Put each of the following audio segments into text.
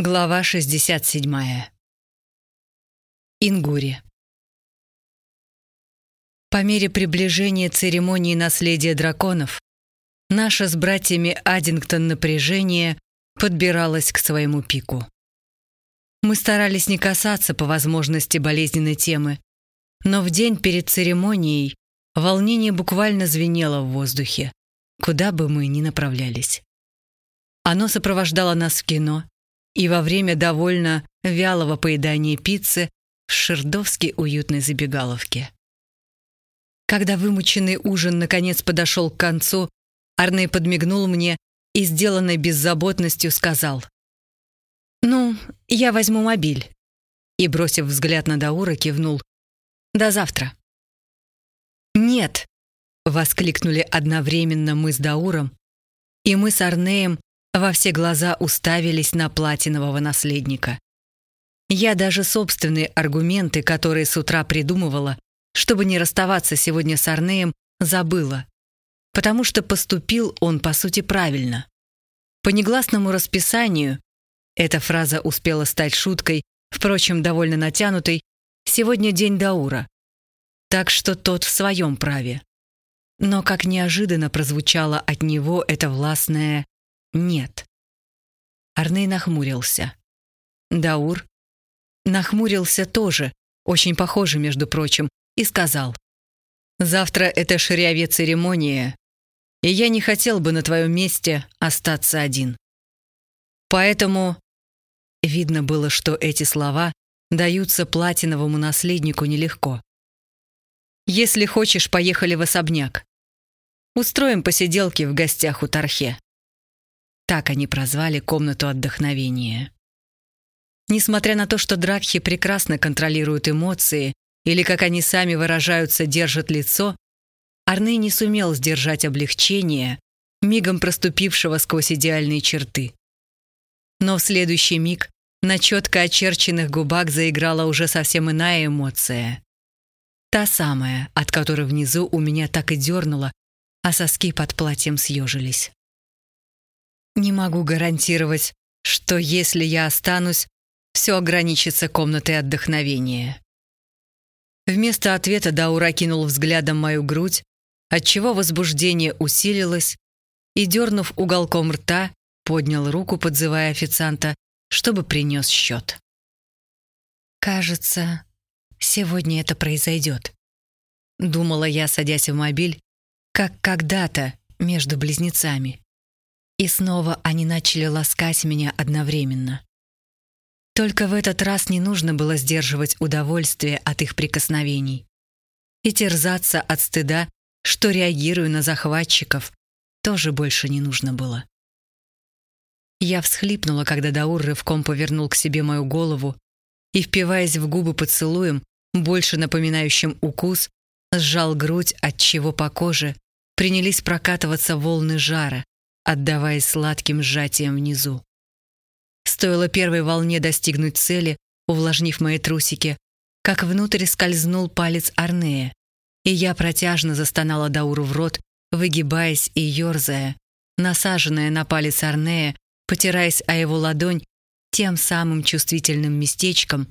Глава 67. Ингури. По мере приближения церемонии наследия драконов, наше с братьями Аддингтон напряжение подбиралось к своему пику. Мы старались не касаться по возможности болезненной темы, но в день перед церемонией волнение буквально звенело в воздухе, куда бы мы ни направлялись. Оно сопровождало нас в кино — и во время довольно вялого поедания пиццы в шердовски уютной забегаловке. Когда вымученный ужин наконец подошел к концу, Арней подмигнул мне и, сделанной беззаботностью, сказал «Ну, я возьму мобиль». И, бросив взгляд на Даура, кивнул «До завтра». «Нет!» — воскликнули одновременно мы с Дауром, и мы с Арнеем во все глаза уставились на платинового наследника. Я даже собственные аргументы, которые с утра придумывала, чтобы не расставаться сегодня с Арнеем, забыла. Потому что поступил он, по сути, правильно. По негласному расписанию, эта фраза успела стать шуткой, впрочем, довольно натянутой, сегодня день Даура. Так что тот в своем праве. Но как неожиданно прозвучало от него это властное нет. Арней нахмурился. Даур нахмурился тоже, очень похоже, между прочим, и сказал. «Завтра это ширяве церемония, и я не хотел бы на твоем месте остаться один. Поэтому...» Видно было, что эти слова даются платиновому наследнику нелегко. «Если хочешь, поехали в особняк. Устроим посиделки в гостях у Тархе». Так они прозвали комнату отдохновения. Несмотря на то, что Дракхи прекрасно контролируют эмоции или, как они сами выражаются, держат лицо, Арны не сумел сдержать облегчение, мигом проступившего сквозь идеальные черты. Но в следующий миг на четко очерченных губах заиграла уже совсем иная эмоция. Та самая, от которой внизу у меня так и дернуло, а соски под платьем съежились. Не могу гарантировать, что если я останусь, все ограничится комнатой отдохновения. Вместо ответа Даура кинул взглядом мою грудь, отчего возбуждение усилилось, и, дернув уголком рта, поднял руку, подзывая официанта, чтобы принес счет. «Кажется, сегодня это произойдет», — думала я, садясь в мобиль, как когда-то между близнецами. И снова они начали ласкать меня одновременно. Только в этот раз не нужно было сдерживать удовольствие от их прикосновений. И терзаться от стыда, что реагирую на захватчиков, тоже больше не нужно было. Я всхлипнула, когда Даур рывком повернул к себе мою голову и, впиваясь в губы поцелуем, больше напоминающим укус, сжал грудь, от чего по коже принялись прокатываться волны жара, отдаваясь сладким сжатием внизу. Стоило первой волне достигнуть цели, увлажнив мои трусики, как внутрь скользнул палец Арнея, и я протяжно застонала Дауру в рот, выгибаясь и ерзая, насаженная на палец Арнея, потираясь о его ладонь тем самым чувствительным местечком,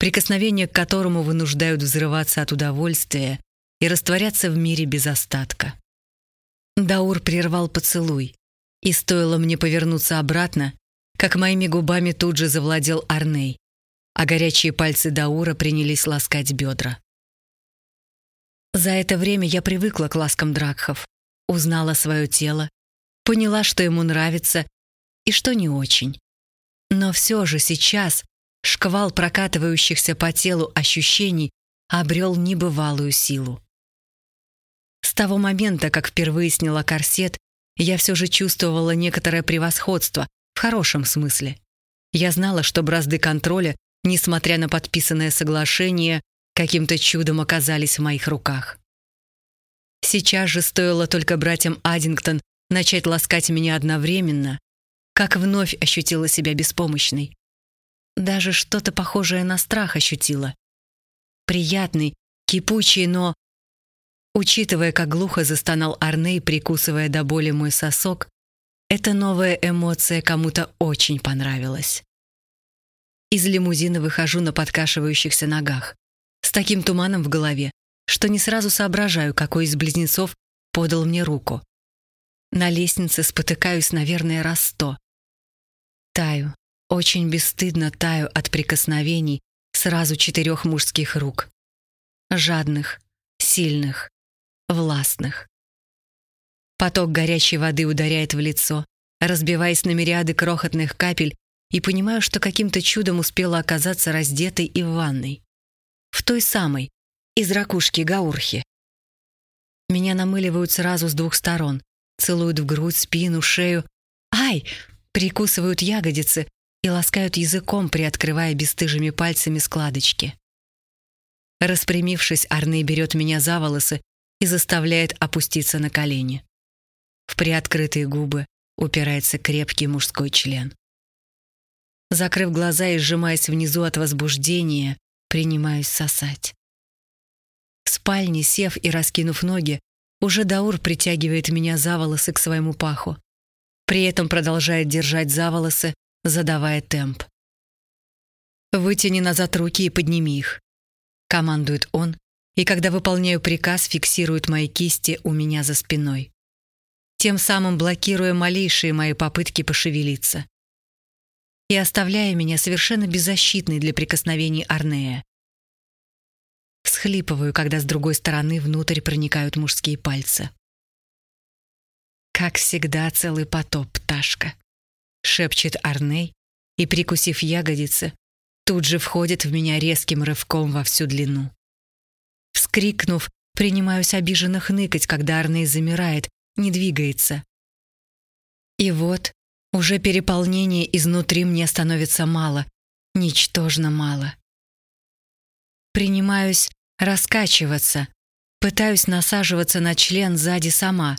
прикосновение к которому вынуждают взрываться от удовольствия и растворяться в мире без остатка. Даур прервал поцелуй, и стоило мне повернуться обратно, как моими губами тут же завладел Арней, а горячие пальцы Даура принялись ласкать бедра. За это время я привыкла к ласкам Дракхов, узнала свое тело, поняла, что ему нравится и что не очень. Но все же сейчас шквал прокатывающихся по телу ощущений обрел небывалую силу. С того момента, как впервые сняла корсет я все же чувствовала некоторое превосходство, в хорошем смысле. Я знала, что бразды контроля, несмотря на подписанное соглашение, каким-то чудом оказались в моих руках. Сейчас же стоило только братьям Аддингтон начать ласкать меня одновременно, как вновь ощутила себя беспомощной. Даже что-то похожее на страх ощутила. Приятный, кипучий, но Учитывая, как глухо застонал Арней, прикусывая до боли мой сосок, эта новая эмоция кому-то очень понравилась. Из лимузина выхожу на подкашивающихся ногах, с таким туманом в голове, что не сразу соображаю, какой из близнецов подал мне руку. На лестнице спотыкаюсь, наверное, раз сто. Таю, очень бесстыдно таю от прикосновений сразу четырех мужских рук. Жадных, сильных, властных. Поток горячей воды ударяет в лицо, разбиваясь на мириады крохотных капель, и понимаю, что каким-то чудом успела оказаться раздетой и в ванной. В той самой, из ракушки Гаурхи. Меня намыливают сразу с двух сторон, целуют в грудь, спину, шею. Ай! Прикусывают ягодицы и ласкают языком, приоткрывая бесстыжими пальцами складочки. Распрямившись, Арней берет меня за волосы и заставляет опуститься на колени. В приоткрытые губы упирается крепкий мужской член. Закрыв глаза и сжимаясь внизу от возбуждения, принимаюсь сосать. В спальне, сев и раскинув ноги, уже Даур притягивает меня за волосы к своему паху. При этом продолжает держать за волосы, задавая темп. «Вытяни назад руки и подними их», — командует он, и когда выполняю приказ, фиксирует мои кисти у меня за спиной тем самым блокируя малейшие мои попытки пошевелиться. И оставляя меня совершенно беззащитной для прикосновений Арнея. Схлипываю, когда с другой стороны внутрь проникают мужские пальцы. «Как всегда, целый потоп, пташка», — шепчет Арней, и, прикусив ягодицы, тут же входит в меня резким рывком во всю длину. Вскрикнув, принимаюсь обиженно хныкать, когда Арней замирает, не двигается. И вот уже переполнение изнутри мне становится мало, ничтожно мало. Принимаюсь раскачиваться, пытаюсь насаживаться на член сзади сама.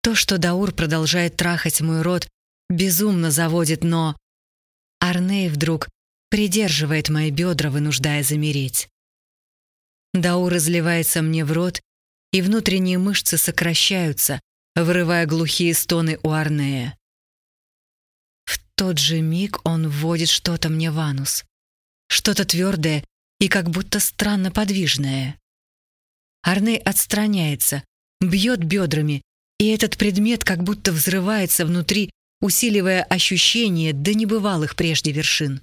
То, что Даур продолжает трахать мой рот, безумно заводит, но... Арней вдруг придерживает мои бедра, вынуждая замереть. Даур разливается мне в рот, и внутренние мышцы сокращаются, вырывая глухие стоны у Арнея. В тот же миг он вводит что-то мне в анус. Что-то твердое и как будто странно подвижное. Арней отстраняется, бьет бедрами, и этот предмет как будто взрывается внутри, усиливая ощущение до небывалых прежде вершин.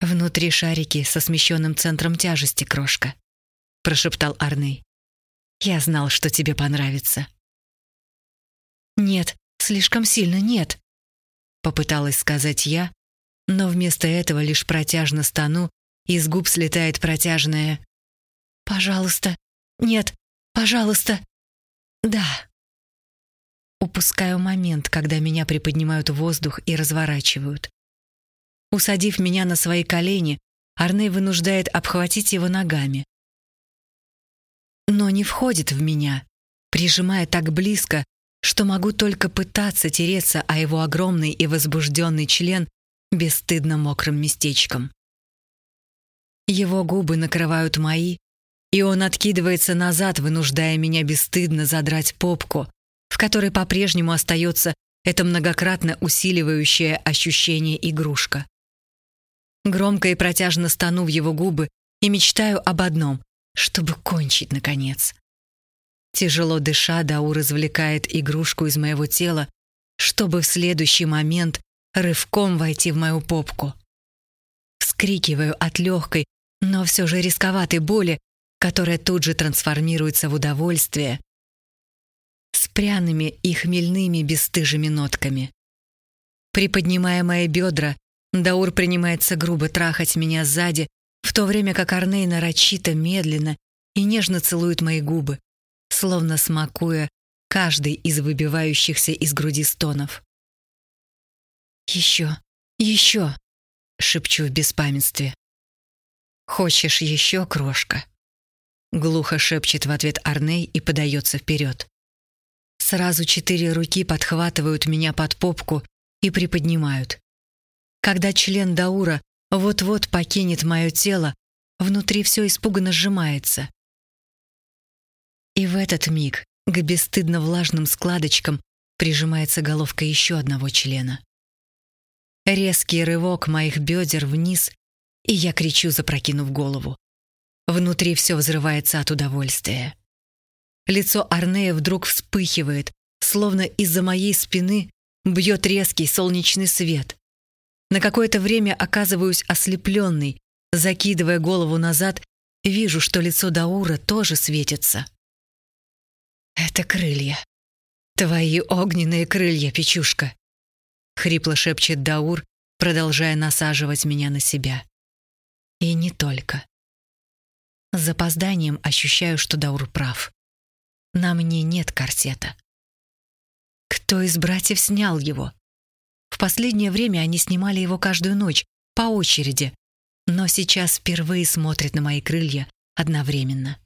«Внутри шарики со смещенным центром тяжести, крошка», — прошептал Арней. Я знал, что тебе понравится. Нет, слишком сильно нет, попыталась сказать я, но вместо этого лишь протяжно стану, и с губ слетает протяжное «Пожалуйста, нет, пожалуйста, да». Упускаю момент, когда меня приподнимают в воздух и разворачивают. Усадив меня на свои колени, Арне вынуждает обхватить его ногами но не входит в меня, прижимая так близко, что могу только пытаться тереться о его огромный и возбужденный член бесстыдно мокрым местечком. Его губы накрывают мои, и он откидывается назад, вынуждая меня бесстыдно задрать попку, в которой по-прежнему остается это многократно усиливающее ощущение игрушка. Громко и протяжно стану в его губы и мечтаю об одном чтобы кончить, наконец. Тяжело дыша, Даур извлекает игрушку из моего тела, чтобы в следующий момент рывком войти в мою попку. Вскрикиваю от легкой, но все же рисковатой боли, которая тут же трансформируется в удовольствие с пряными и хмельными бесстыжими нотками. Приподнимая мои бедра, Даур принимается грубо трахать меня сзади, в то время как Арней нарочито, медленно и нежно целует мои губы, словно смакуя каждый из выбивающихся из груди стонов. «Еще, еще!» — шепчу в беспамятстве. «Хочешь еще, крошка?» Глухо шепчет в ответ Арней и подается вперед. Сразу четыре руки подхватывают меня под попку и приподнимают. Когда член Даура вот-вот покинет мое тело, внутри все испуганно сжимается. И в этот миг к бесстыдно влажным складочкам прижимается головка еще одного члена. резкий рывок моих бедер вниз, и я кричу, запрокинув голову. Внутри все взрывается от удовольствия. Лицо Арнея вдруг вспыхивает, словно из-за моей спины бьет резкий солнечный свет. На какое-то время оказываюсь ослепленный, закидывая голову назад, вижу, что лицо Даура тоже светится. «Это крылья. Твои огненные крылья, Печушка!» — хрипло шепчет Даур, продолжая насаживать меня на себя. И не только. С запозданием ощущаю, что Даур прав. На мне нет корсета. Кто из братьев снял его? В последнее время они снимали его каждую ночь, по очереди, но сейчас впервые смотрят на мои крылья одновременно.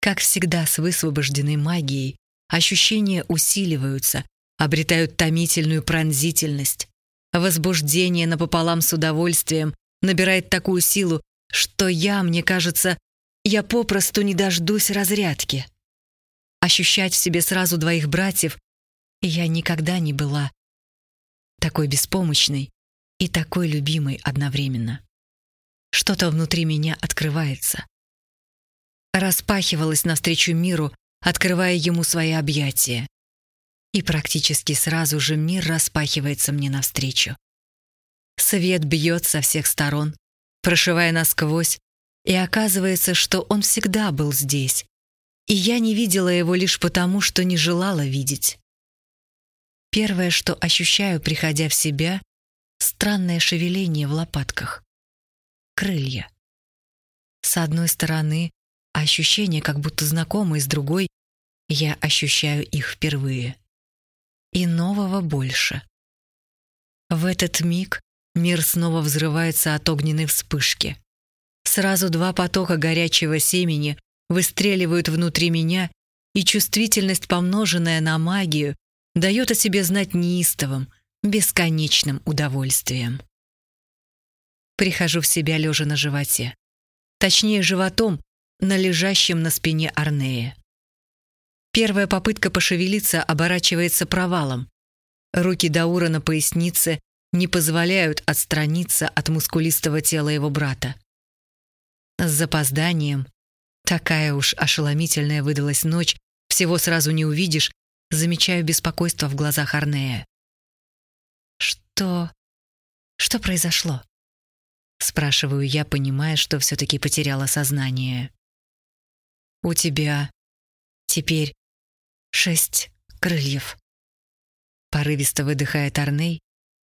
Как всегда с высвобожденной магией, ощущения усиливаются, обретают томительную пронзительность. Возбуждение напополам с удовольствием набирает такую силу, что я, мне кажется, я попросту не дождусь разрядки. Ощущать в себе сразу двоих братьев я никогда не была такой беспомощной и такой любимой одновременно. Что-то внутри меня открывается. Распахивалась навстречу миру, открывая ему свои объятия. И практически сразу же мир распахивается мне навстречу. Свет бьет со всех сторон, прошивая насквозь, и оказывается, что он всегда был здесь, и я не видела его лишь потому, что не желала видеть. Первое, что ощущаю, приходя в себя, странное шевеление в лопатках. Крылья. С одной стороны, ощущение как будто знакомые, с другой я ощущаю их впервые. И нового больше. В этот миг мир снова взрывается от огненной вспышки. Сразу два потока горячего семени выстреливают внутри меня, и чувствительность, помноженная на магию, дает о себе знать неистовым, бесконечным удовольствием. Прихожу в себя лежа на животе. Точнее, животом, на лежащем на спине Арнея. Первая попытка пошевелиться оборачивается провалом. Руки Даура на пояснице не позволяют отстраниться от мускулистого тела его брата. С запозданием, такая уж ошеломительная выдалась ночь, всего сразу не увидишь, замечаю беспокойство в глазах Арнея. «Что... что произошло?» Спрашиваю я, понимая, что все-таки потеряла сознание. «У тебя теперь шесть крыльев». Порывисто выдыхает Арней,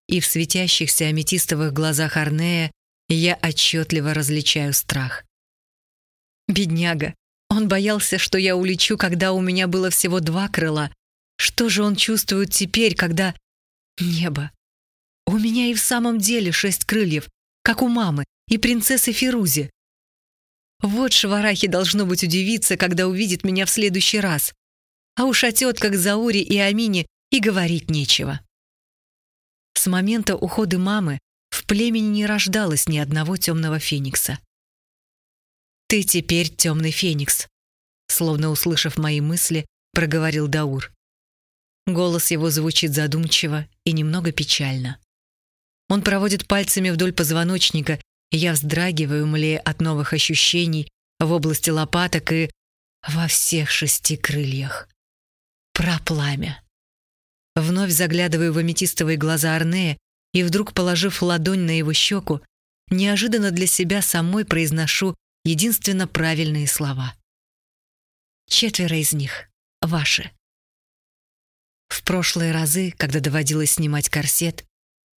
и в светящихся аметистовых глазах Арнея я отчетливо различаю страх. Бедняга, он боялся, что я улечу, когда у меня было всего два крыла. Что же он чувствует теперь, когда... Небо. У меня и в самом деле шесть крыльев, как у мамы и принцессы Фирузи. Вот Шварахи должно быть удивиться, когда увидит меня в следующий раз. А уж о тетках Зауре и Амине и говорить нечего. С момента ухода мамы в племени не рождалось ни одного темного феникса. «Ты теперь темный феникс», словно услышав мои мысли, проговорил Даур. Голос его звучит задумчиво и немного печально. Он проводит пальцами вдоль позвоночника, и я вздрагиваю, млея от новых ощущений в области лопаток и во всех шести крыльях. Про пламя. Вновь заглядываю в аметистовые глаза Арнея и вдруг, положив ладонь на его щеку, неожиданно для себя самой произношу единственно правильные слова. Четверо из них — ваши. В прошлые разы, когда доводилось снимать корсет,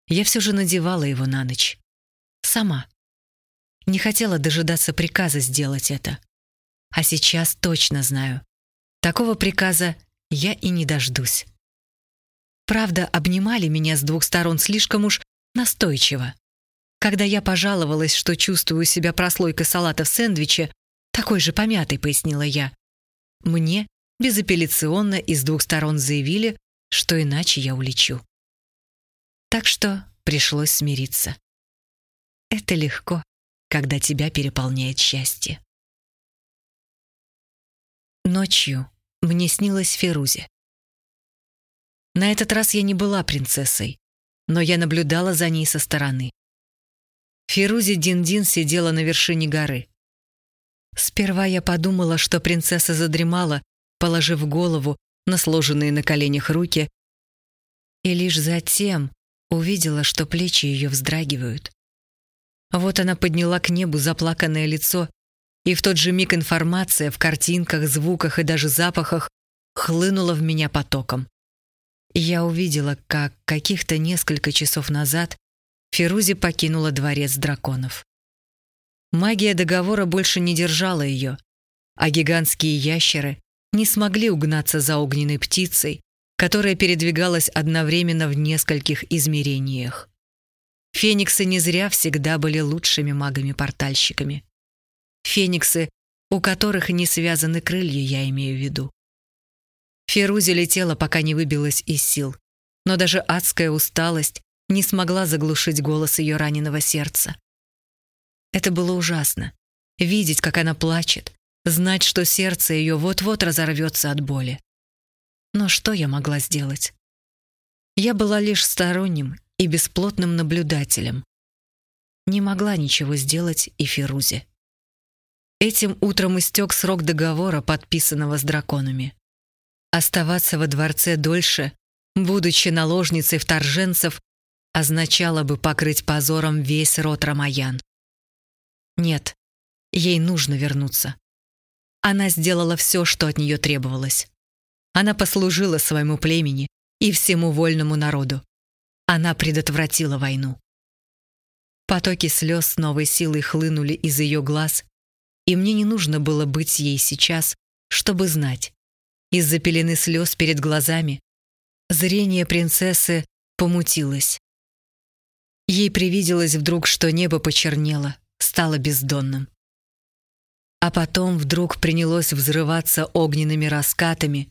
я все же надевала его на ночь. Сама. Не хотела дожидаться приказа сделать это. А сейчас точно знаю. Такого приказа я и не дождусь. Правда, обнимали меня с двух сторон слишком уж настойчиво. Когда я пожаловалась, что чувствую себя прослойкой салата в сэндвиче, такой же помятой, пояснила я, мне безапелляционно и с двух сторон заявили, что иначе я улечу. Так что пришлось смириться. Это легко, когда тебя переполняет счастье. Ночью мне снилась Ферузе. На этот раз я не была принцессой. но я наблюдала за ней со стороны. Фирузи Диндин сидела на вершине горы. Сперва я подумала, что принцесса задремала, положив голову на сложенные на коленях руки, и лишь затем увидела, что плечи ее вздрагивают. Вот она подняла к небу заплаканное лицо, и в тот же миг информация в картинках, звуках и даже запахах хлынула в меня потоком. Я увидела, как каких-то несколько часов назад Фирузи покинула дворец драконов. Магия договора больше не держала ее, а гигантские ящеры не смогли угнаться за огненной птицей, которая передвигалась одновременно в нескольких измерениях. Фениксы не зря всегда были лучшими магами-портальщиками. Фениксы, у которых не связаны крылья, я имею в виду. Ферузи летела, пока не выбилась из сил, но даже адская усталость не смогла заглушить голос ее раненого сердца. Это было ужасно. Видеть, как она плачет, знать, что сердце ее вот-вот разорвется от боли. Но что я могла сделать? Я была лишь сторонним и бесплотным наблюдателем. Не могла ничего сделать и Ферузе. Этим утром истек срок договора, подписанного с драконами. Оставаться во дворце дольше, будучи наложницей вторженцев, означало бы покрыть позором весь род Рамаян. Нет, ей нужно вернуться. Она сделала все, что от нее требовалось. Она послужила своему племени и всему вольному народу. Она предотвратила войну. Потоки слез с новой силой хлынули из ее глаз, и мне не нужно было быть ей сейчас, чтобы знать. Из-за пелены слез перед глазами зрение принцессы помутилось. Ей привиделось вдруг, что небо почернело, стало бездонным. А потом вдруг принялось взрываться огненными раскатами,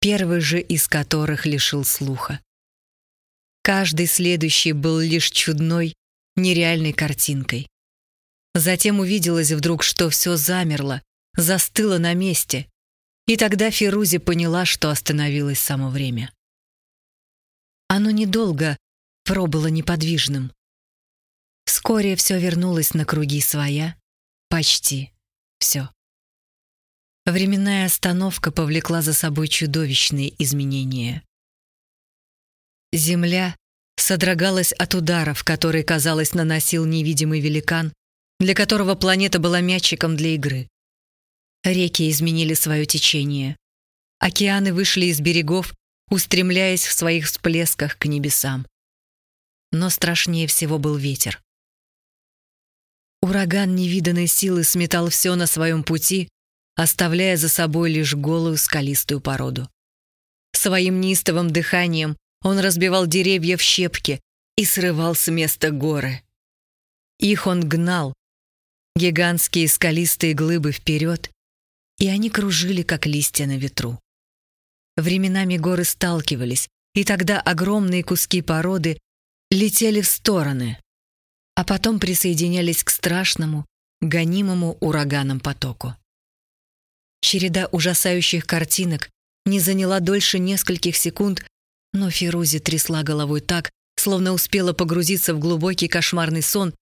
первый же из которых лишил слуха. Каждый следующий был лишь чудной, нереальной картинкой. Затем увиделось вдруг, что все замерло, застыло на месте, и тогда Фирузи поняла, что остановилось само время. Оно недолго пробыло неподвижным. Вскоре все вернулось на круги своя, почти все. Временная остановка повлекла за собой чудовищные изменения. Земля содрогалась от ударов, которые, казалось, наносил невидимый великан, для которого планета была мячиком для игры. Реки изменили свое течение. Океаны вышли из берегов, устремляясь в своих всплесках к небесам. Но страшнее всего был ветер. Ураган невиданной силы сметал все на своем пути, оставляя за собой лишь голую скалистую породу. Своим неистовым дыханием он разбивал деревья в щепки и срывал с места горы. Их он гнал, гигантские скалистые глыбы вперед, и они кружили, как листья на ветру. Временами горы сталкивались, и тогда огромные куски породы летели в стороны, а потом присоединялись к страшному, гонимому ураганом потоку. Череда ужасающих картинок не заняла дольше нескольких секунд, но Фирузи трясла головой так, словно успела погрузиться в глубокий кошмарный сон,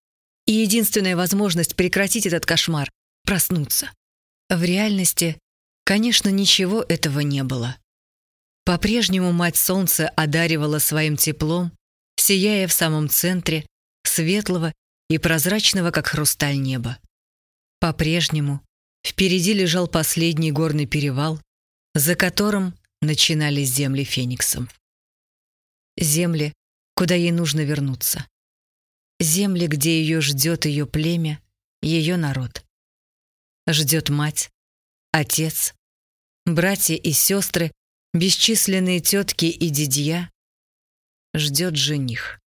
и единственная возможность прекратить этот кошмар — проснуться. В реальности, конечно, ничего этого не было. По-прежнему Мать Солнце одаривала своим теплом, сияя в самом центре светлого и прозрачного, как хрусталь неба. По-прежнему впереди лежал последний горный перевал, за которым начинались земли Фениксом. Земли, куда ей нужно вернуться. Земли, где ее ждет ее племя, ее народ ждет мать, отец, братья и сестры, бесчисленные тетки и дядья, ждет жених.